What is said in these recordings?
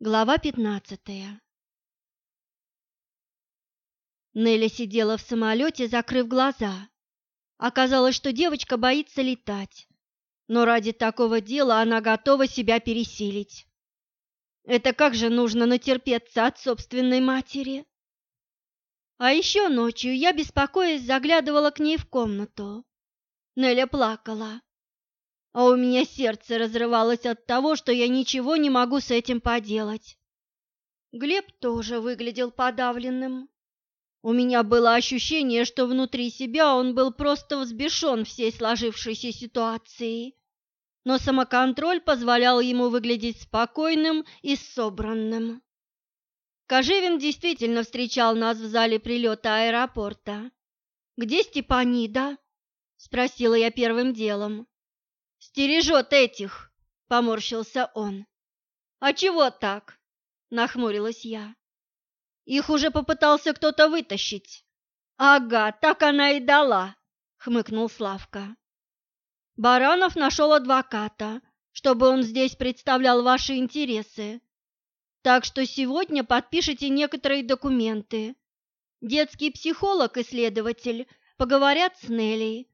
Глава пятнадцатая Нелли сидела в самолете, закрыв глаза. Оказалось, что девочка боится летать, но ради такого дела она готова себя пересилить. Это как же нужно натерпеться от собственной матери? А еще ночью я, беспокоясь, заглядывала к ней в комнату. Неля плакала а у меня сердце разрывалось от того, что я ничего не могу с этим поделать. Глеб тоже выглядел подавленным. У меня было ощущение, что внутри себя он был просто взбешен всей сложившейся ситуацией, но самоконтроль позволял ему выглядеть спокойным и собранным. Кожевин действительно встречал нас в зале прилета аэропорта. «Где Степанида?» – спросила я первым делом. Стережет этих, поморщился он. А чего так? Нахмурилась я. Их уже попытался кто-то вытащить. Ага, так она и дала, хмыкнул Славка. Баранов нашел адвоката, чтобы он здесь представлял ваши интересы. Так что сегодня подпишите некоторые документы. Детский психолог и следователь поговорят с Нелли,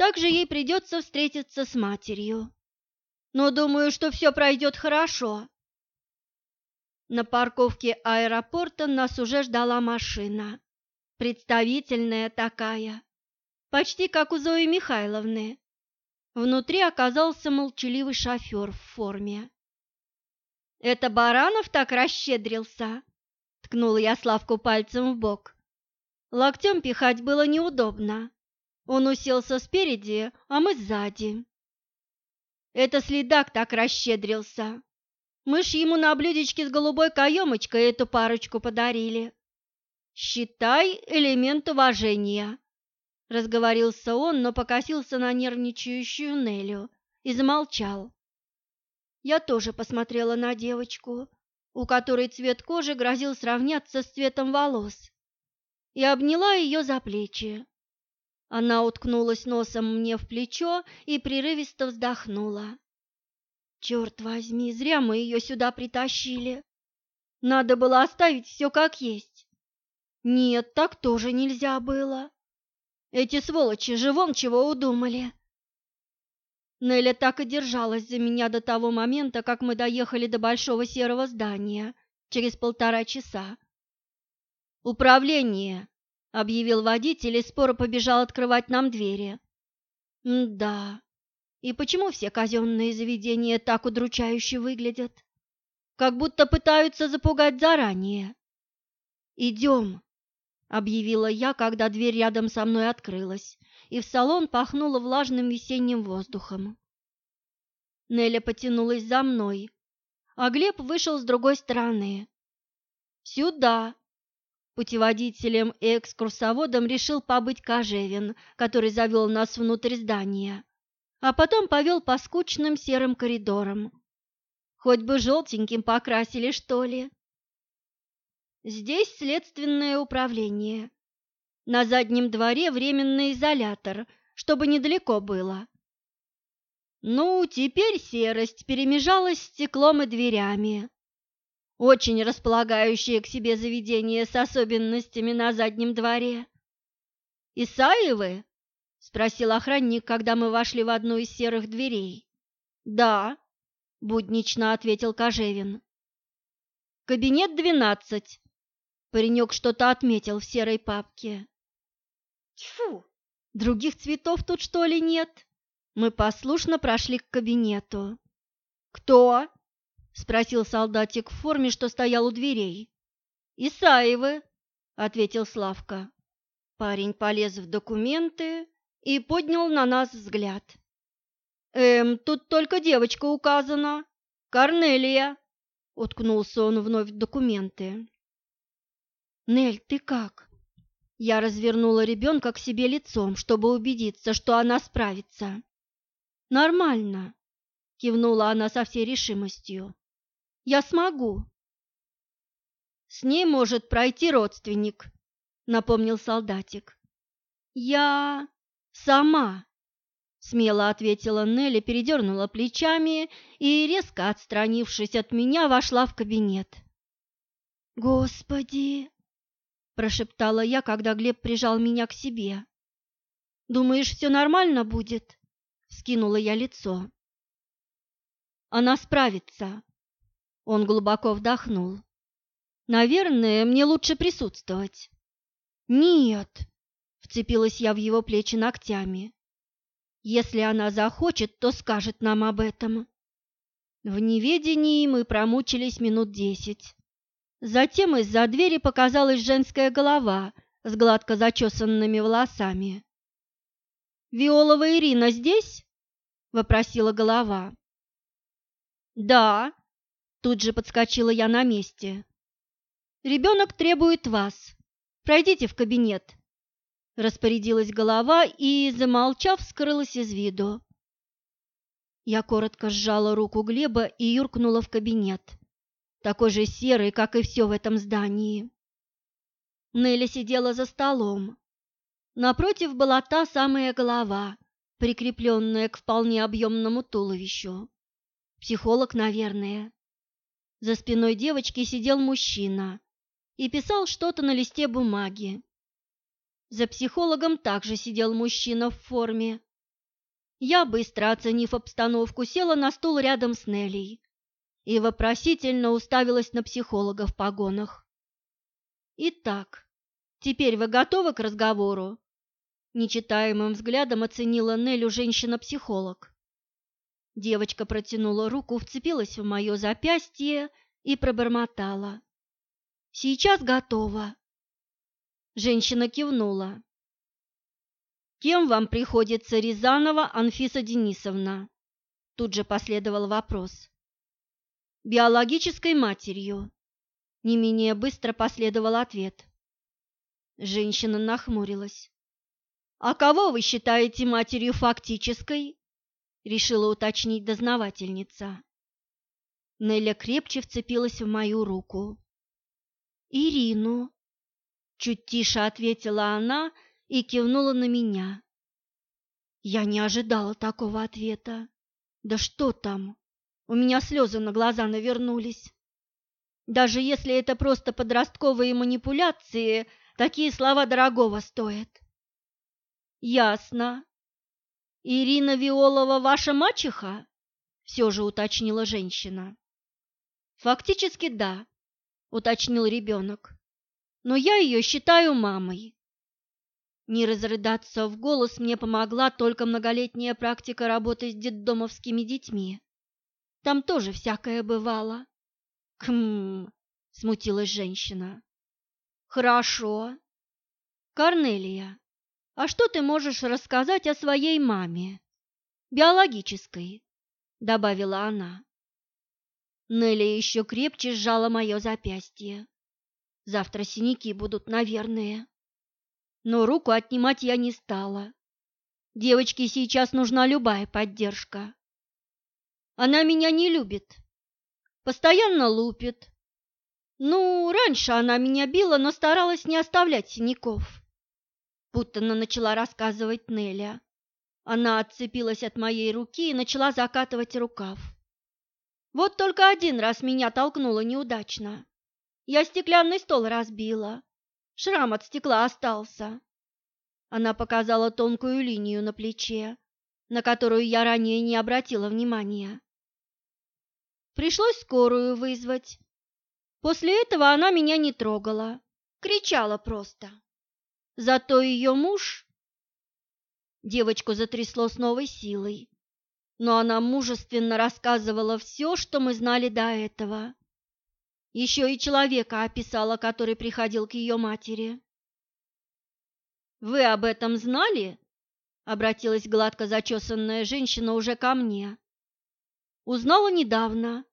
также ей придется встретиться с матерью. Но думаю, что все пройдет хорошо. На парковке аэропорта нас уже ждала машина. Представительная такая, почти как у Зои Михайловны. Внутри оказался молчаливый шофер в форме. «Это Баранов так расщедрился?» — ткнула я Славку пальцем в бок. Локтем пихать было неудобно. Он уселся спереди, а мы сзади. Это следак так расщедрился. Мы ж ему на блюдечке с голубой каемочкой эту парочку подарили. Считай элемент уважения. Разговорился он, но покосился на нервничающую Нелю и замолчал. Я тоже посмотрела на девочку, у которой цвет кожи грозил сравняться с цветом волос, и обняла ее за плечи. Она уткнулась носом мне в плечо и прерывисто вздохнула. Черт возьми, зря мы ее сюда притащили. Надо было оставить все как есть. Нет, так тоже нельзя было. Эти сволочи же вон чего удумали. Неля так и держалась за меня до того момента, как мы доехали до большого серого здания через полтора часа. «Управление!» — объявил водитель и споро побежал открывать нам двери. «Да, и почему все казенные заведения так удручающе выглядят? Как будто пытаются запугать заранее». «Идем», — объявила я, когда дверь рядом со мной открылась, и в салон пахнуло влажным весенним воздухом. Неля потянулась за мной, а Глеб вышел с другой стороны. «Сюда!» Путеводителем и экскурсоводом решил побыть Кожевин, который завел нас внутрь здания, а потом повел по скучным серым коридорам. Хоть бы желтеньким покрасили, что ли. Здесь следственное управление. На заднем дворе временный изолятор, чтобы недалеко было. Ну, теперь серость перемежалась стеклом и дверями. Очень располагающее к себе заведение с особенностями на заднем дворе. «Исаевы?» – спросил охранник, когда мы вошли в одну из серых дверей. «Да», – буднично ответил Кожевин. «Кабинет двенадцать». Паренек что-то отметил в серой папке. «Тьфу! Других цветов тут что ли нет?» Мы послушно прошли к кабинету. «Кто?» — спросил солдатик в форме, что стоял у дверей. «Исаевы», — ответил Славка. Парень полез в документы и поднял на нас взгляд. «Эм, тут только девочка указана. Корнелия», — уткнулся он вновь в документы. «Нель, ты как?» Я развернула ребенка к себе лицом, чтобы убедиться, что она справится. «Нормально», — кивнула она со всей решимостью. Я смогу. С ней может пройти родственник, напомнил солдатик. Я сама, Смело ответила Нелли, передернула плечами и, резко отстранившись от меня, вошла в кабинет. «Господи!» – прошептала я, когда Глеб прижал меня к себе. «Думаешь, все нормально будет?» – скинула я лицо. «Она справится!» Он глубоко вдохнул. «Наверное, мне лучше присутствовать». «Нет!» – вцепилась я в его плечи ногтями. Если она захочет, то скажет нам об этом. В неведении мы промучились минут десять. Затем из-за двери показалась женская голова с гладко зачесанными волосами. «Виолова Ирина здесь?» – вопросила голова. «Да», – тут же подскочила я на месте. «Ребенок требует вас. Пройдите в кабинет. Распорядилась голова и, замолчав, скрылась из виду. Я коротко сжала руку Глеба и юркнула в кабинет, такой же серый, как и все в этом здании. Нелли сидела за столом. Напротив была та самая голова, прикрепленная к вполне объемному туловищу. Психолог, наверное. За спиной девочки сидел мужчина и писал что-то на листе бумаги. За психологом также сидел мужчина в форме. Я, быстро оценив обстановку, села на стул рядом с Неллей и вопросительно уставилась на психолога в погонах. «Итак, теперь вы готовы к разговору?» Нечитаемым взглядом оценила Нелю женщина-психолог. Девочка протянула руку, вцепилась в мое запястье и пробормотала. «Сейчас готова». Женщина кивнула. «Кем вам приходится Рязанова Анфиса Денисовна?» Тут же последовал вопрос. «Биологической матерью». Не менее быстро последовал ответ. Женщина нахмурилась. «А кого вы считаете матерью фактической?» Решила уточнить дознавательница. Неля крепче вцепилась в мою руку. «Ирину», Чуть тише ответила она и кивнула на меня. Я не ожидала такого ответа. Да что там? У меня слезы на глаза навернулись. Даже если это просто подростковые манипуляции, такие слова дорогого стоят. Ясно. Ирина Виолова ваша мачеха? Все же уточнила женщина. Фактически да, уточнил ребенок но я ее считаю мамой. Не разрыдаться в голос мне помогла только многолетняя практика работы с детдомовскими детьми. Там тоже всякое бывало. Кхм, смутилась женщина. Хорошо. Корнелия, а что ты можешь рассказать о своей маме? Биологической, добавила она. Нелли еще крепче сжала мое запястье. Завтра синяки будут, наверное. Но руку отнимать я не стала. Девочке сейчас нужна любая поддержка. Она меня не любит. Постоянно лупит. Ну, раньше она меня била, но старалась не оставлять синяков. Путанно начала рассказывать Неля. Она отцепилась от моей руки и начала закатывать рукав. Вот только один раз меня толкнула неудачно. Я стеклянный стол разбила. Шрам от стекла остался. Она показала тонкую линию на плече, на которую я ранее не обратила внимания. Пришлось скорую вызвать. После этого она меня не трогала, кричала просто. Зато ее муж... Девочку затрясло с новой силой, но она мужественно рассказывала все, что мы знали до этого. Еще и человека описала, который приходил к ее матери. «Вы об этом знали?» — обратилась гладко зачесанная женщина уже ко мне. «Узнала недавно.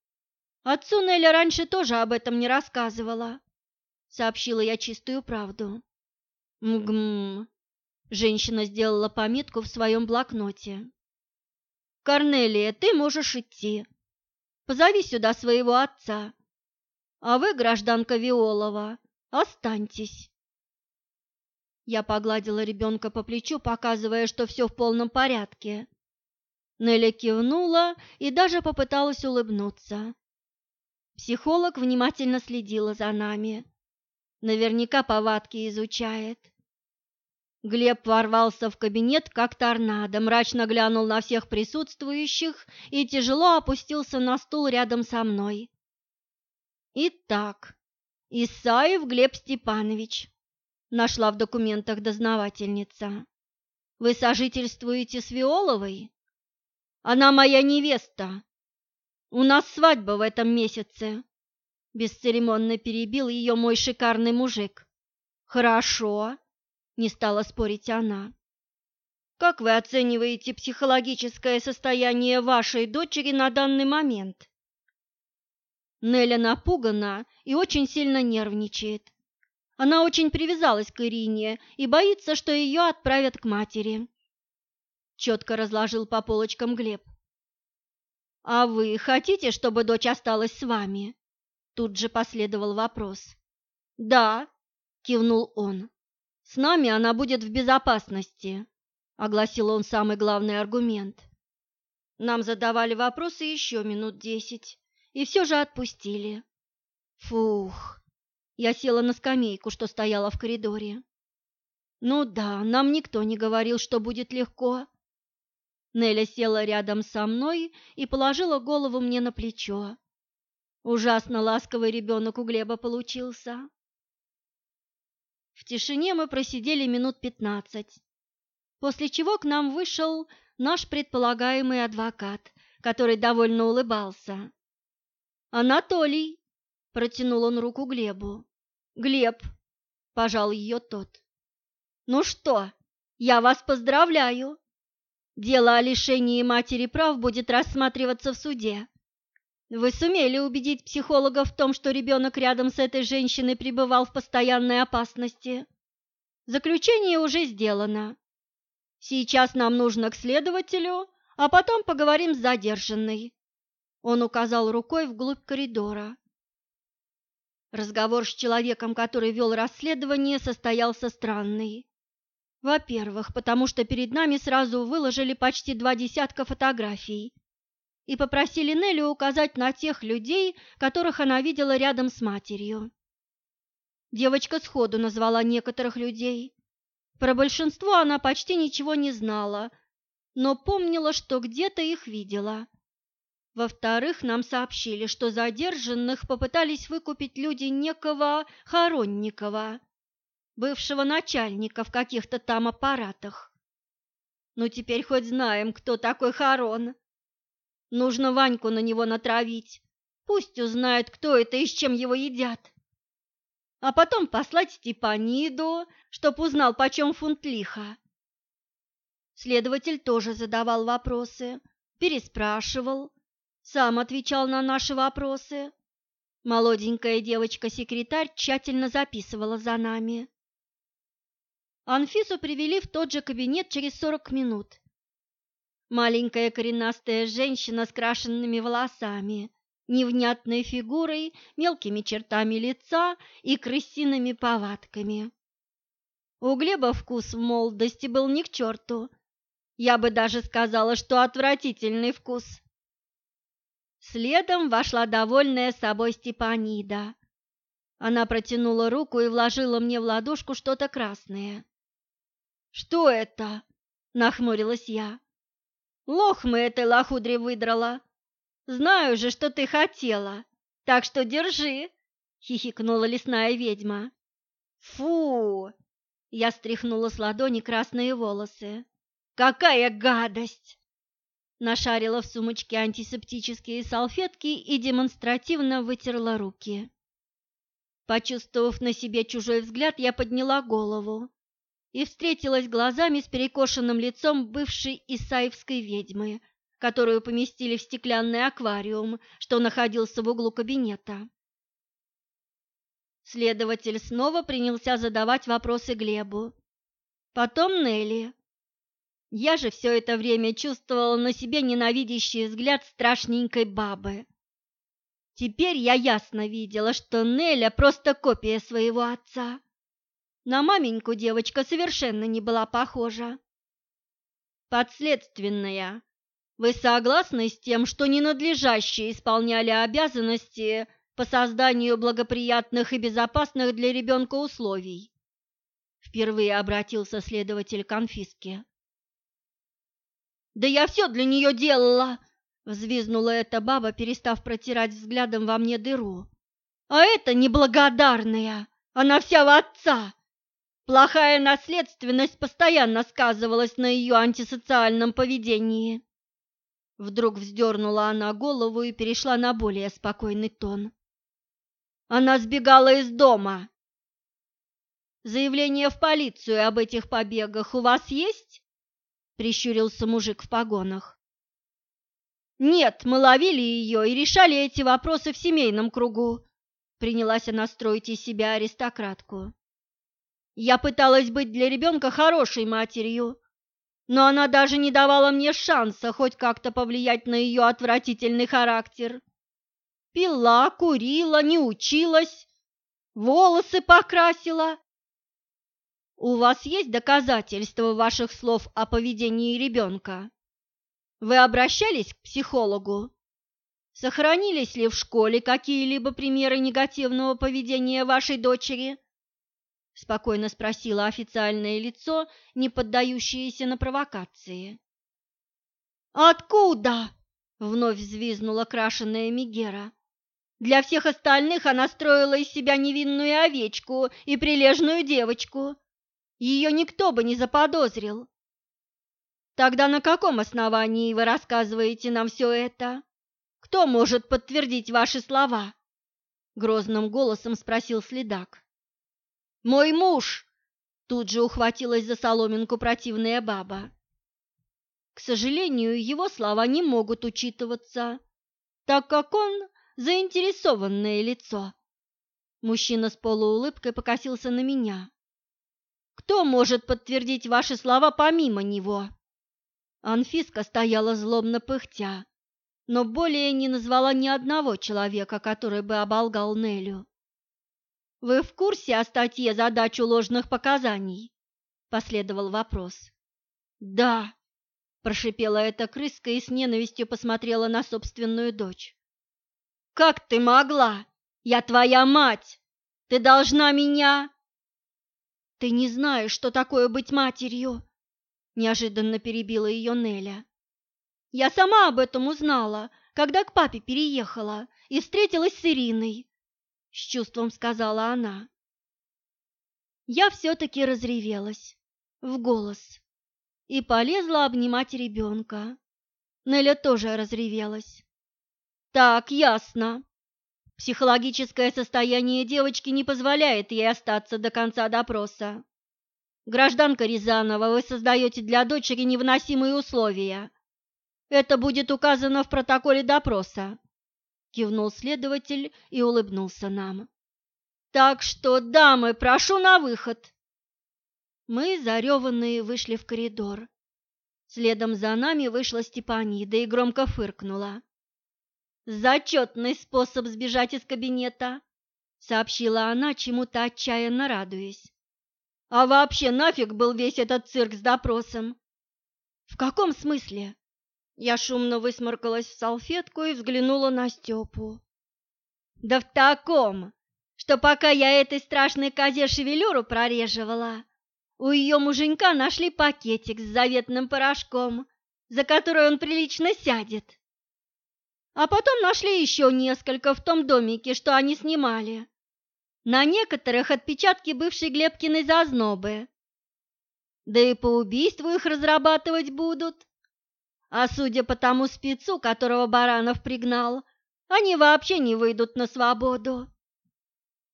Отцу Неля раньше тоже об этом не рассказывала», — сообщила я чистую правду. «Мгм», — женщина сделала пометку в своем блокноте. «Корнелия, ты можешь идти. Позови сюда своего отца. А вы, гражданка Виолова, останьтесь. Я погладила ребенка по плечу, показывая, что все в полном порядке, Неля кивнула и даже попыталась улыбнуться. Психолог внимательно следила за нами. Наверняка повадки изучает. Глеб ворвался в кабинет как торнадо, мрачно глянул на всех присутствующих и тяжело опустился на стул рядом со мной. Итак, Исаев Глеб Степанович, нашла в документах дознавательница. Вы сожительствуете с Виоловой? Она моя невеста. У нас свадьба в этом месяце. Бесцеремонно перебил ее мой шикарный мужик. Хорошо, не стала спорить она. Как вы оцениваете психологическое состояние вашей дочери на данный момент? Неля напугана и очень сильно нервничает. Она очень привязалась к Ирине и боится, что ее отправят к матери четко разложил по полочкам Глеб. «А вы хотите, чтобы дочь осталась с вами?» Тут же последовал вопрос. «Да», — кивнул он. «С нами она будет в безопасности», — огласил он самый главный аргумент. Нам задавали вопросы еще минут десять, и все же отпустили. Фух, я села на скамейку, что стояла в коридоре. Ну да, нам никто не говорил, что будет легко. Неля села рядом со мной и положила голову мне на плечо. Ужасно ласковый ребенок у Глеба получился. В тишине мы просидели минут пятнадцать, после чего к нам вышел наш предполагаемый адвокат, который довольно улыбался. «Анатолий!» – протянул он руку Глебу. «Глеб!» – пожал ее тот. «Ну что, я вас поздравляю!» Дело о лишении матери прав будет рассматриваться в суде. Вы сумели убедить психолога в том, что ребенок рядом с этой женщиной пребывал в постоянной опасности. Заключение уже сделано. Сейчас нам нужно к следователю, а потом поговорим с задержанной. Он указал рукой вглубь коридора. Разговор с человеком, который вел расследование, состоялся странный. Во-первых, потому что перед нами сразу выложили почти два десятка фотографий и попросили Нелли указать на тех людей, которых она видела рядом с матерью. Девочка сходу назвала некоторых людей. Про большинство она почти ничего не знала, но помнила, что где-то их видела. Во-вторых, нам сообщили, что задержанных попытались выкупить люди некого Хоронникова бывшего начальника в каких-то там аппаратах. Ну, теперь хоть знаем, кто такой Харон. Нужно Ваньку на него натравить. Пусть узнает, кто это и с чем его едят. А потом послать Степаниду, чтоб узнал, почем фунт лиха. Следователь тоже задавал вопросы, переспрашивал, сам отвечал на наши вопросы. Молоденькая девочка-секретарь тщательно записывала за нами. Анфису привели в тот же кабинет через сорок минут. Маленькая коренастая женщина с крашенными волосами, невнятной фигурой, мелкими чертами лица и крысиными повадками. У Глеба вкус в молодости был ни к черту. Я бы даже сказала, что отвратительный вкус. Следом вошла довольная собой Степанида. Она протянула руку и вложила мне в ладошку что-то красное. «Что это?» – нахмурилась я. «Лох мы этой лохудре выдрала. Знаю же, что ты хотела, так что держи!» – хихикнула лесная ведьма. «Фу!» – я стряхнула с ладони красные волосы. «Какая гадость!» Нашарила в сумочке антисептические салфетки и демонстративно вытерла руки. Почувствовав на себе чужой взгляд, я подняла голову и встретилась глазами с перекошенным лицом бывшей исаевской ведьмы, которую поместили в стеклянный аквариум, что находился в углу кабинета. Следователь снова принялся задавать вопросы Глебу. Потом Нелли. Я же все это время чувствовала на себе ненавидящий взгляд страшненькой бабы. Теперь я ясно видела, что Неля просто копия своего отца. На маменьку девочка совершенно не была похожа. Подследственная. Вы согласны с тем, что ненадлежащие исполняли обязанности по созданию благоприятных и безопасных для ребенка условий?» Впервые обратился следователь к конфиске. «Да я все для нее делала!» — взвизнула эта баба, перестав протирать взглядом во мне дыру. «А это неблагодарная! Она вся в отца! Плохая наследственность постоянно сказывалась на ее антисоциальном поведении!» Вдруг вздернула она голову и перешла на более спокойный тон. Она сбегала из дома. Заявление в полицию об этих побегах у вас есть? Прищурился мужик в погонах. Нет, мы ловили ее и решали эти вопросы в семейном кругу. Принялась она строить из себя аристократку. Я пыталась быть для ребенка хорошей матерью, но она даже не давала мне шанса хоть как-то повлиять на ее отвратительный характер. Пила, курила, не училась, волосы покрасила. У вас есть доказательства ваших слов о поведении ребенка? Вы обращались к психологу? Сохранились ли в школе какие-либо примеры негативного поведения вашей дочери? Спокойно спросила официальное лицо, не поддающееся на провокации. Откуда? вновь взвизгнула крашеная Мигера. Для всех остальных она строила из себя невинную овечку и прилежную девочку. Ее никто бы не заподозрил. Тогда на каком основании вы рассказываете нам все это? Кто может подтвердить ваши слова? Грозным голосом спросил следак. Мой муж!» Тут же ухватилась за соломинку противная баба. К сожалению, его слова не могут учитываться, так как он заинтересованное лицо. Мужчина с полуулыбкой покосился на меня. Кто может подтвердить ваши слова помимо него? Анфиска стояла злобно пыхтя, но более не назвала ни одного человека, который бы оболгал Нелю. Вы в курсе о статье «Задачу ложных показаний»?» – последовал вопрос. «Да», – прошипела эта крыска и с ненавистью посмотрела на собственную дочь. «Как ты могла? Я твоя мать! Ты должна меня...» «Ты не знаешь, что такое быть матерью!» – неожиданно перебила ее Неля. «Я сама об этом узнала, когда к папе переехала и встретилась с Ириной с чувством сказала она. Я все-таки разревелась в голос и полезла обнимать ребенка. Неля тоже разревелась. Так, ясно. Психологическое состояние девочки не позволяет ей остаться до конца допроса. Гражданка Рязанова, вы создаете для дочери невыносимые условия. Это будет указано в протоколе допроса кивнул следователь и улыбнулся нам. Так что, дамы, прошу на выход. Мы, зареванные, вышли в коридор. Следом за нами вышла Степанида и громко фыркнула. «Зачетный способ сбежать из кабинета», — сообщила она, чему-то отчаянно радуясь. «А вообще нафиг был весь этот цирк с допросом?» «В каком смысле?» Я шумно высморкалась в салфетку и взглянула на Степу. «Да в таком, что пока я этой страшной козе шевелюру прореживала, у ее муженька нашли пакетик с заветным порошком, за который он прилично сядет. А потом нашли еще несколько в том домике, что они снимали. На некоторых отпечатки бывшей Глебкиной зазнобы. Да и по убийству их разрабатывать будут. А судя по тому спецу, которого Баранов пригнал, они вообще не выйдут на свободу.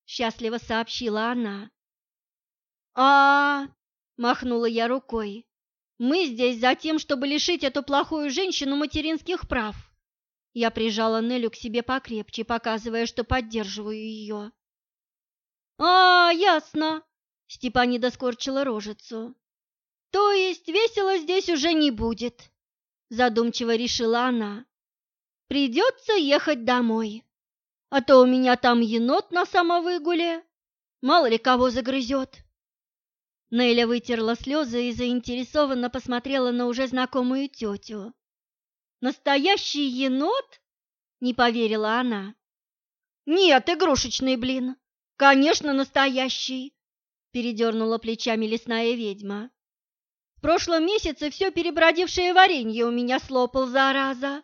Счастливо сообщила она. А, -а, -а махнула я рукой. Мы здесь за тем, чтобы лишить эту плохую женщину материнских прав. Я прижала Нелю к себе покрепче, показывая, что поддерживаю ее. «А, ясно!» — Степанида скорчила рожицу. «То есть весело здесь уже не будет?» Задумчиво решила она. Придется ехать домой, а то у меня там енот на самовыгуле, мало ли кого загрызет. Неля вытерла слезы и заинтересованно посмотрела на уже знакомую тетю. Настоящий енот? Не поверила она. Нет, игрушечный блин. Конечно, настоящий, передернула плечами лесная ведьма. Прошлом месяце все перебродившее варенье у меня слопал, зараза.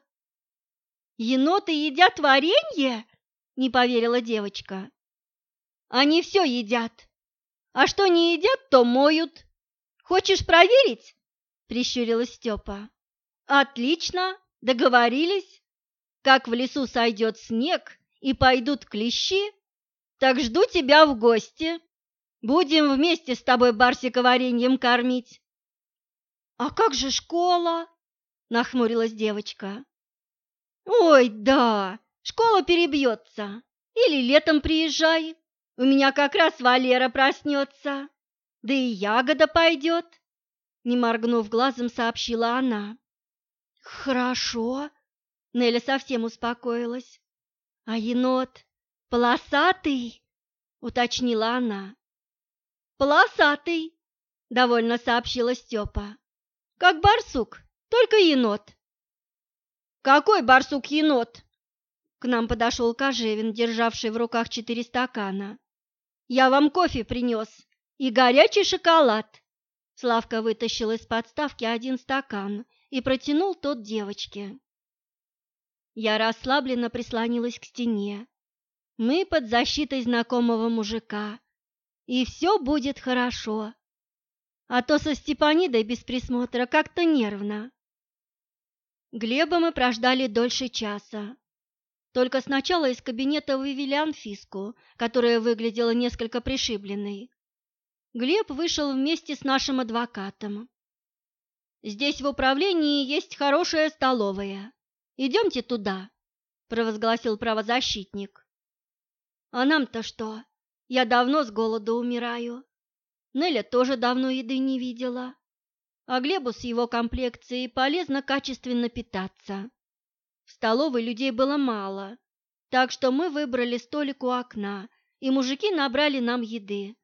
Еноты едят варенье? Не поверила девочка. Они все едят. А что не едят, то моют. Хочешь проверить? Прищурилась Степа. Отлично, договорились. Как в лесу сойдет снег и пойдут клещи, так жду тебя в гости. Будем вместе с тобой Барсика вареньем кормить. А как же школа? Нахмурилась девочка. Ой, да, школа перебьется. Или летом приезжай. У меня как раз Валера проснется. Да и ягода пойдет. Не моргнув глазом, сообщила она. Хорошо. Неля совсем успокоилась. А енот полосатый? Уточнила она. Полосатый, довольно сообщила Степа. Как барсук, только енот. Какой барсук-енот? К нам подошел Кожевин, державший в руках четыре стакана. «Я вам кофе принес и горячий шоколад!» Славка вытащил из подставки один стакан и протянул тот девочке. Я расслабленно прислонилась к стене. Мы под защитой знакомого мужика, и все будет хорошо. А то со Степанидой без присмотра как-то нервно. Глеба мы прождали дольше часа. Только сначала из кабинета вывели Анфиску, которая выглядела несколько пришибленной. Глеб вышел вместе с нашим адвокатом. «Здесь в управлении есть хорошая столовая. Идемте туда», – провозгласил правозащитник. «А нам-то что? Я давно с голоду умираю. Неля тоже давно еды не видела а Глебу с его комплекцией полезно качественно питаться. В столовой людей было мало, так что мы выбрали столик у окна, и мужики набрали нам еды.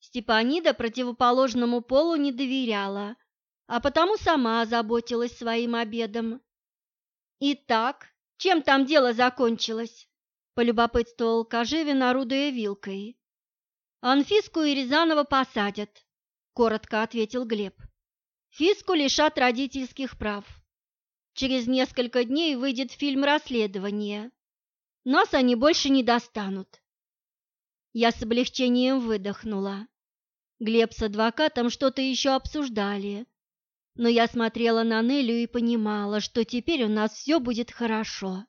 Степанида противоположному полу не доверяла, а потому сама озаботилась своим обедом. «Итак, чем там дело закончилось?» – полюбопытствовал Кожевин, орудуя вилкой. «Анфиску и Рязанова посадят», – коротко ответил Глеб. Фиску лишат родительских прав. Через несколько дней выйдет фильм расследования. Нас они больше не достанут. Я с облегчением выдохнула. Глеб с адвокатом что-то еще обсуждали, но я смотрела на Нелю и понимала, что теперь у нас все будет хорошо.